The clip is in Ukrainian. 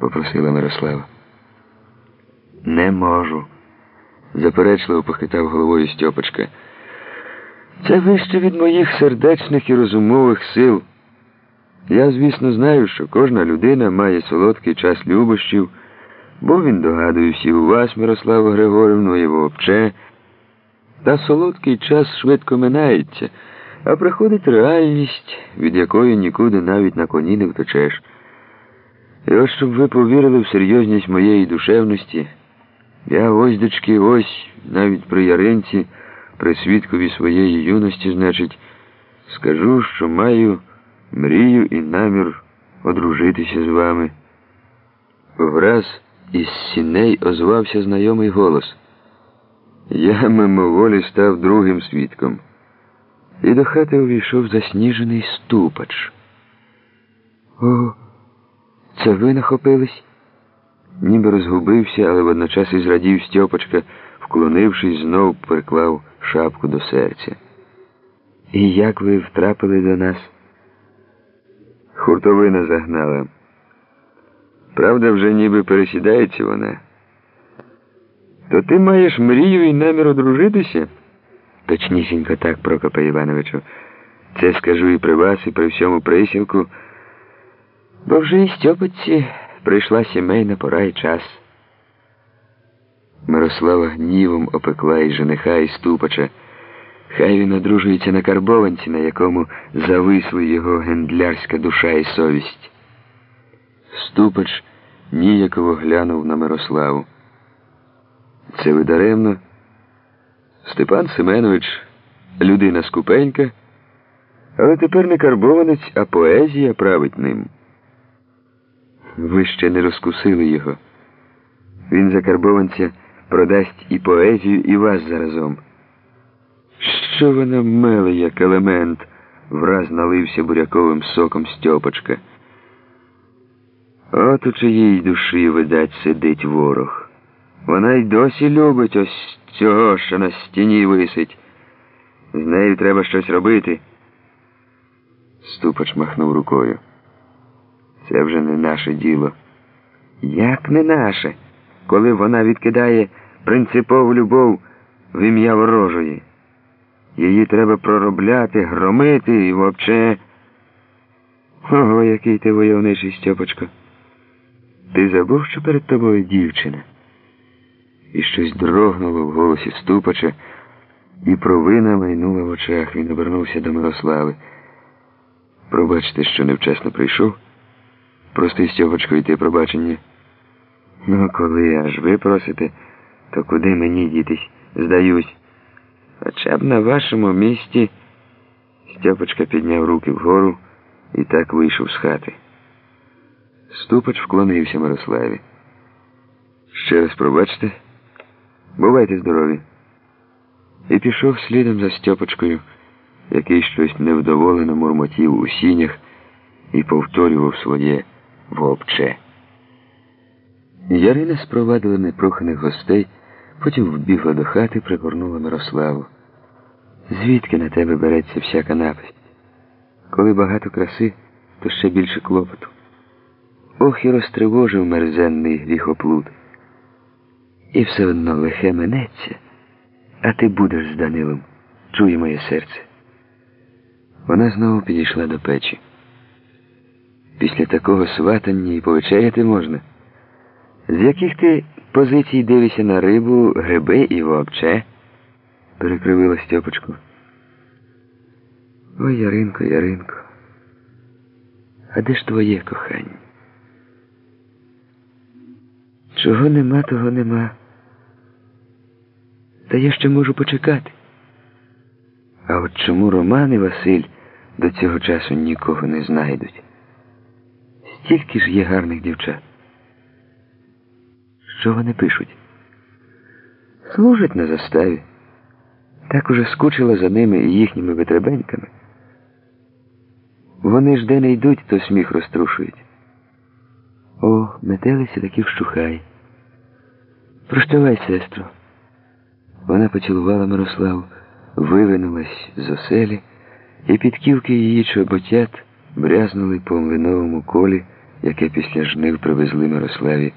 попросила Мирослава. Не можу, заперечливо похитав головою Стьопочка. Це вище від моїх сердечних і розумових сил. Я, звісно, знаю, що кожна людина має солодкий час любощів, бо він догадується і у вас, Мирославу Григорівну, і вовче. Та солодкий час швидко минається, а приходить реальність, від якої нікуди навіть на коні не втечеш. І ось щоб ви повірили в серйозність моєї душевності, я ось дочки, ось, навіть при яринці, при свідкові своєї юності, значить, скажу, що маю мрію і намір одружитися з вами. Враз із сіней озвався знайомий голос. Я мимоволі став другим свідком. І до хати увійшов засніжений ступач. О, це ви нахопились? Ніби розгубився, але водночас і зрадів Стьопочка, вклонившись, знов приклав шапку до серця. І як ви втрапили до нас? Хуртовина загнала. Правда, вже ніби пересідається вона. То ти маєш мрію і намір одружитися? Точнісінько так, Прокопа Івановичу. Це скажу і при вас, і при всьому присілку. Бо вже і Стьопочці прийшла сімейна пора і час. Мирослава гнівом опекла і жениха, і ступача. Хай він одружується на карбованці, на якому зависла його гендлярська душа і совість. Ступач ніяково глянув на Мирославу. Це ви даремно. Степан Семенович людина скупенька, але тепер не карбованець, а поезія править ним. Ви ще не розкусили його. Він за карбованця продасть і поезію, і вас заразом. Що вона меле, як елемент, враз налився буряковим соком Стьопочка. От у чиїй душі, видать, сидить ворог. Вона й досі любить ось цього, що на стіні висить. З нею треба щось робити. Ступач махнув рукою. Це вже не наше діло. Як не наше, коли вона відкидає принципову любов в ім'я ворожої? Її треба проробляти, громити і вовче. Ого, який ти войовничий, Стьопочко. Ти забув, що перед тобою дівчина? І щось дрогнуло в голосі ступача, і провина майнула в очах. Він обернувся до Мирослави. Пробачте, що невчасно прийшов. Прости, Стьопочко, йти пробачення. Ну, коли аж ви просите, то куди мені дітись? Здаюсь. Хоча б на вашому місці Стьопочка підняв руки вгору і так вийшов з хати. Ступач вклонився Мирославі. Ще раз пробачте, бувайте здорові. І пішов слідом за Стьопочкою, який щось невдоволено мурмотів у сінях і повторював своє вовче. Ярина спровадила непроханих гостей, потім вбігла до хати, пригорнула Мирославу. Звідки на тебе береться всяка напасть? Коли багато краси, то ще більше клопоту. Ох і розтривожив мерзенний гріхоплут. І все одно лихе минеться, а ти будеш з Данилом. Чує моє серце. Вона знову підійшла до печі. Після такого сватання і повечеряти можна. З яких ти позицій дивишся на рибу, гриби і вовче? перекривила Стьопочку. Ой, Яринко, Яринко. А де ж твоє кохання? Чого нема, того нема. Та я ще можу почекати. А от чому Роман і Василь до цього часу нікого не знайдуть? Стільки ж є гарних дівчат. Що вони пишуть? Служать на заставі. Так уже скучила за ними і їхніми витребеньками. Вони ж де не йдуть, то сміх розтрушують. О, метелися таки вщухай. Прощавай, сестро. Вона поцілувала Мирославу, вивинулась з оселі, і підківки її чоботят брязнули по млиновому колі яке після жнив привезли Мирославі.